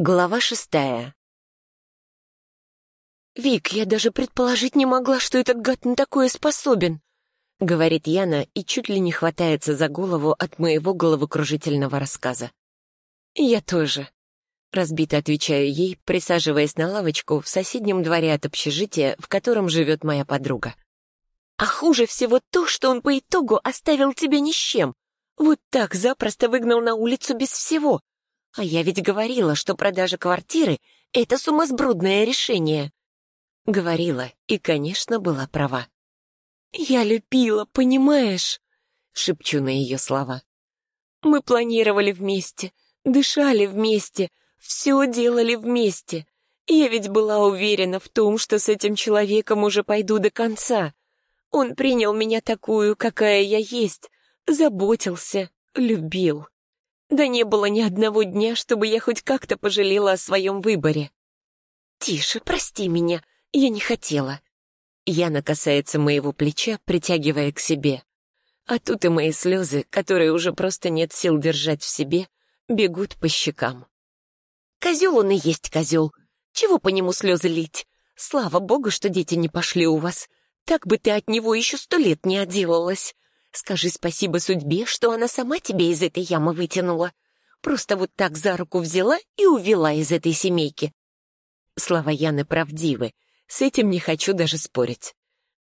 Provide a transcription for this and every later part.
Глава шестая. «Вик, я даже предположить не могла, что этот гад на такое способен», — говорит Яна и чуть ли не хватается за голову от моего головокружительного рассказа. «Я тоже», — разбито отвечаю ей, присаживаясь на лавочку в соседнем дворе от общежития, в котором живет моя подруга. «А хуже всего то, что он по итогу оставил тебя ни с чем. Вот так запросто выгнал на улицу без всего. А я ведь говорила, что продажа квартиры — это сумасбродное решение. Говорила и, конечно, была права. «Я любила, понимаешь?» — шепчу на ее слова. «Мы планировали вместе, дышали вместе, все делали вместе. Я ведь была уверена в том, что с этим человеком уже пойду до конца. Он принял меня такую, какая я есть, заботился, любил. Да не было ни одного дня, чтобы я хоть как-то пожалела о своем выборе. «Тише, прости меня, я не хотела». Яна касается моего плеча, притягивая к себе. А тут и мои слезы, которые уже просто нет сил держать в себе, бегут по щекам. «Козел он и есть козел. Чего по нему слезы лить? Слава богу, что дети не пошли у вас. Так бы ты от него еще сто лет не отделалась. Скажи спасибо судьбе, что она сама тебя из этой ямы вытянула. Просто вот так за руку взяла и увела из этой семейки. Слова Яны правдивы, с этим не хочу даже спорить.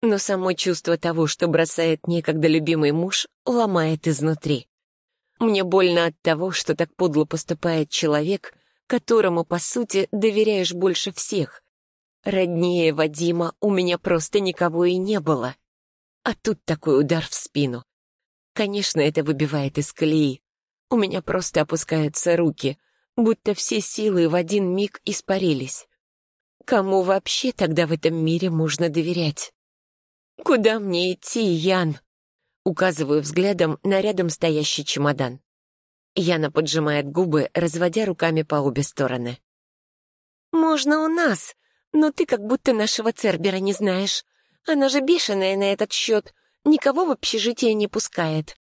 Но само чувство того, что бросает некогда любимый муж, ломает изнутри. Мне больно от того, что так подло поступает человек, которому, по сути, доверяешь больше всех. Роднее Вадима у меня просто никого и не было. А тут такой удар в спину. Конечно, это выбивает из колеи. У меня просто опускаются руки, будто все силы в один миг испарились. Кому вообще тогда в этом мире можно доверять? «Куда мне идти, Ян?» Указываю взглядом на рядом стоящий чемодан. Яна поджимает губы, разводя руками по обе стороны. «Можно у нас, но ты как будто нашего Цербера не знаешь. Она же бешеная на этот счет, никого в общежитие не пускает.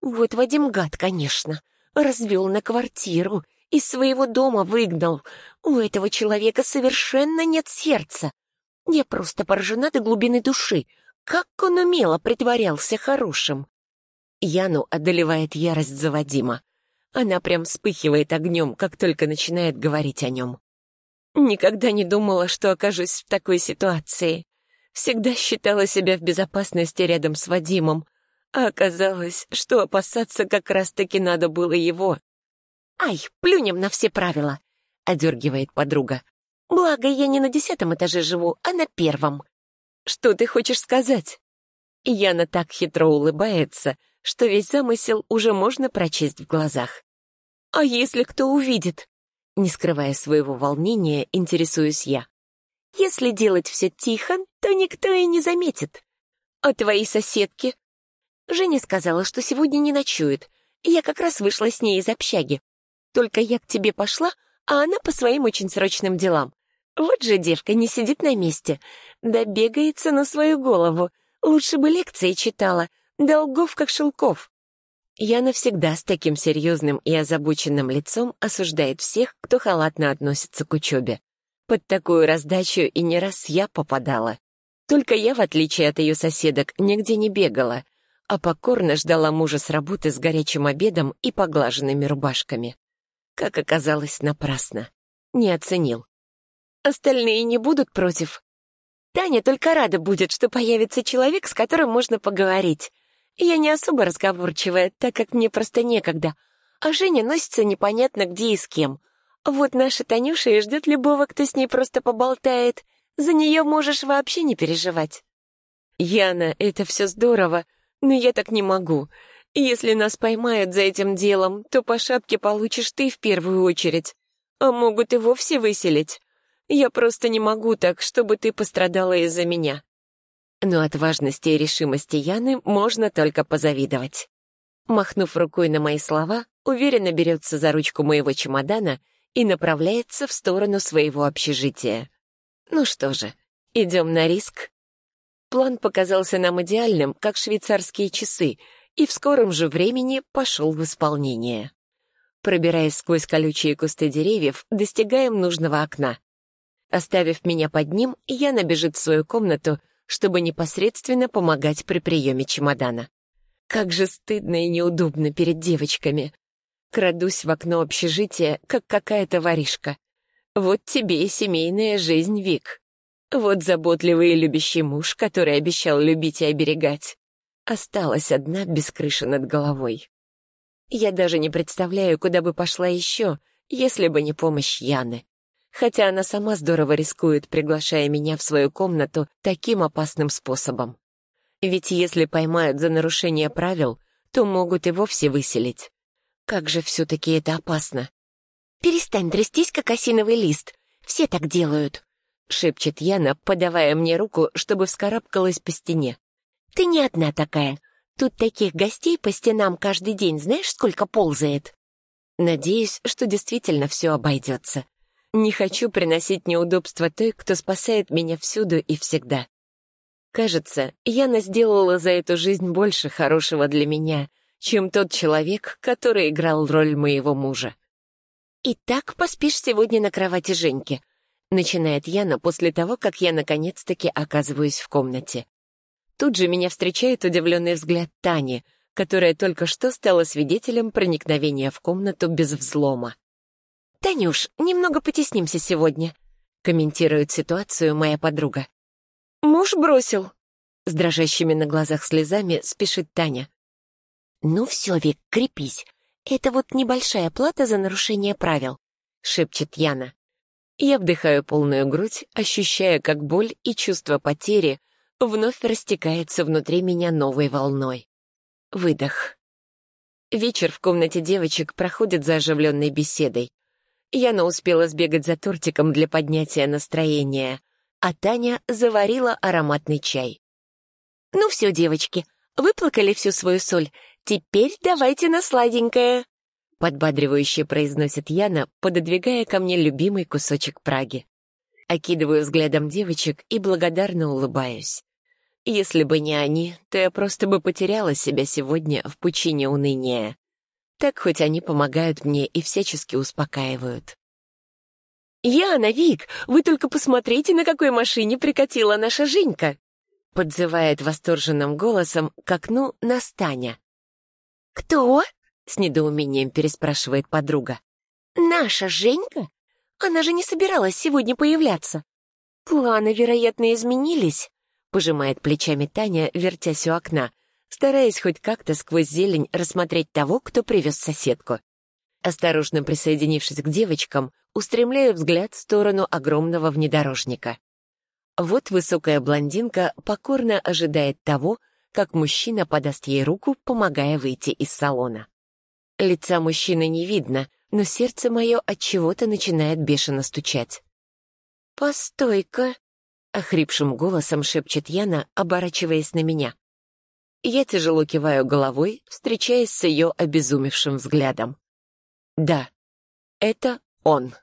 Вот Вадим гад, конечно, развел на квартиру, из своего дома выгнал. У этого человека совершенно нет сердца. Я просто поражена до глубины души. Как он умело притворялся хорошим. Яну одолевает ярость за Вадима. Она прям вспыхивает огнем, как только начинает говорить о нем. Никогда не думала, что окажусь в такой ситуации. Всегда считала себя в безопасности рядом с Вадимом, а оказалось, что опасаться как раз-таки надо было его. «Ай, плюнем на все правила», — одергивает подруга. «Благо, я не на десятом этаже живу, а на первом». «Что ты хочешь сказать?» Яна так хитро улыбается, что весь замысел уже можно прочесть в глазах. «А если кто увидит?» Не скрывая своего волнения, интересуюсь я. Если делать все тихо, то никто и не заметит. А твои соседки? Женя сказала, что сегодня не ночует. Я как раз вышла с ней из общаги. Только я к тебе пошла, а она по своим очень срочным делам. Вот же девка не сидит на месте. Да бегается на свою голову. Лучше бы лекции читала. Долгов как шелков. Я навсегда с таким серьезным и озабоченным лицом осуждает всех, кто халатно относится к учебе. Под такую раздачу и не раз я попадала. Только я, в отличие от ее соседок, нигде не бегала, а покорно ждала мужа с работы с горячим обедом и поглаженными рубашками. Как оказалось, напрасно. Не оценил. Остальные не будут против. Таня только рада будет, что появится человек, с которым можно поговорить. Я не особо разговорчивая, так как мне просто некогда, а Женя носится непонятно где и с кем — вот наша Танюша и ждет любого, кто с ней просто поболтает. За нее можешь вообще не переживать. Яна, это все здорово, но я так не могу. Если нас поймают за этим делом, то по шапке получишь ты в первую очередь. А могут и вовсе выселить. Я просто не могу так, чтобы ты пострадала из-за меня. Но от важности и решимости Яны можно только позавидовать. Махнув рукой на мои слова, уверенно берется за ручку моего чемодана и направляется в сторону своего общежития. Ну что же, идем на риск. План показался нам идеальным, как швейцарские часы, и в скором же времени пошел в исполнение. Пробираясь сквозь колючие кусты деревьев, достигаем нужного окна. Оставив меня под ним, Яна бежит в свою комнату, чтобы непосредственно помогать при приеме чемодана. Как же стыдно и неудобно перед девочками. Крадусь в окно общежития, как какая-то воришка. Вот тебе и семейная жизнь, Вик. Вот заботливый и любящий муж, который обещал любить и оберегать. Осталась одна без крыши над головой. Я даже не представляю, куда бы пошла еще, если бы не помощь Яны. Хотя она сама здорово рискует, приглашая меня в свою комнату таким опасным способом. Ведь если поймают за нарушение правил, то могут и вовсе выселить. Как же все-таки это опасно. «Перестань трястись, как осиновый лист. Все так делают», — шепчет Яна, подавая мне руку, чтобы вскарабкалась по стене. «Ты не одна такая. Тут таких гостей по стенам каждый день знаешь, сколько ползает?» Надеюсь, что действительно все обойдется. Не хочу приносить неудобства той, кто спасает меня всюду и всегда. Кажется, Яна сделала за эту жизнь больше хорошего для меня, чем тот человек, который играл роль моего мужа. «Итак, поспишь сегодня на кровати Женьки», — начинает Яна после того, как я наконец-таки оказываюсь в комнате. Тут же меня встречает удивленный взгляд Тани, которая только что стала свидетелем проникновения в комнату без взлома. «Танюш, немного потеснимся сегодня», — комментирует ситуацию моя подруга. «Муж бросил», — с дрожащими на глазах слезами спешит Таня. «Ну все, Вик, крепись. Это вот небольшая плата за нарушение правил», — шепчет Яна. Я вдыхаю полную грудь, ощущая, как боль и чувство потери — вновь растекается внутри меня новой волной. Выдох. Вечер в комнате девочек проходит за оживленной беседой. Яна успела сбегать за тортиком для поднятия настроения, а Таня заварила ароматный чай. «Ну все, девочки, выплакали всю свою соль. Теперь давайте на сладенькое», — подбадривающе произносит Яна, пододвигая ко мне любимый кусочек Праги. Окидываю взглядом девочек и благодарно улыбаюсь. Если бы не они, то я просто бы потеряла себя сегодня в пучине уныния. Так хоть они помогают мне и всячески успокаивают. «Яна, Вик, вы только посмотрите, на какой машине прикатила наша Женька!» подзывает восторженным голосом к окну Настаня. «Кто?» — с недоумением переспрашивает подруга. «Наша Женька? Она же не собиралась сегодня появляться. Планы, вероятно, изменились. Пожимает плечами Таня, вертясь у окна, стараясь хоть как-то сквозь зелень рассмотреть того, кто привез соседку. Осторожно присоединившись к девочкам, устремляю взгляд в сторону огромного внедорожника. Вот высокая блондинка покорно ожидает того, как мужчина подаст ей руку, помогая выйти из салона. Лица мужчины не видно, но сердце мое от чего-то начинает бешено стучать. «Постой-ка!» — охрипшим голосом шепчет Яна, оборачиваясь на меня. Я тяжело киваю головой, встречаясь с ее обезумевшим взглядом. Да, это он.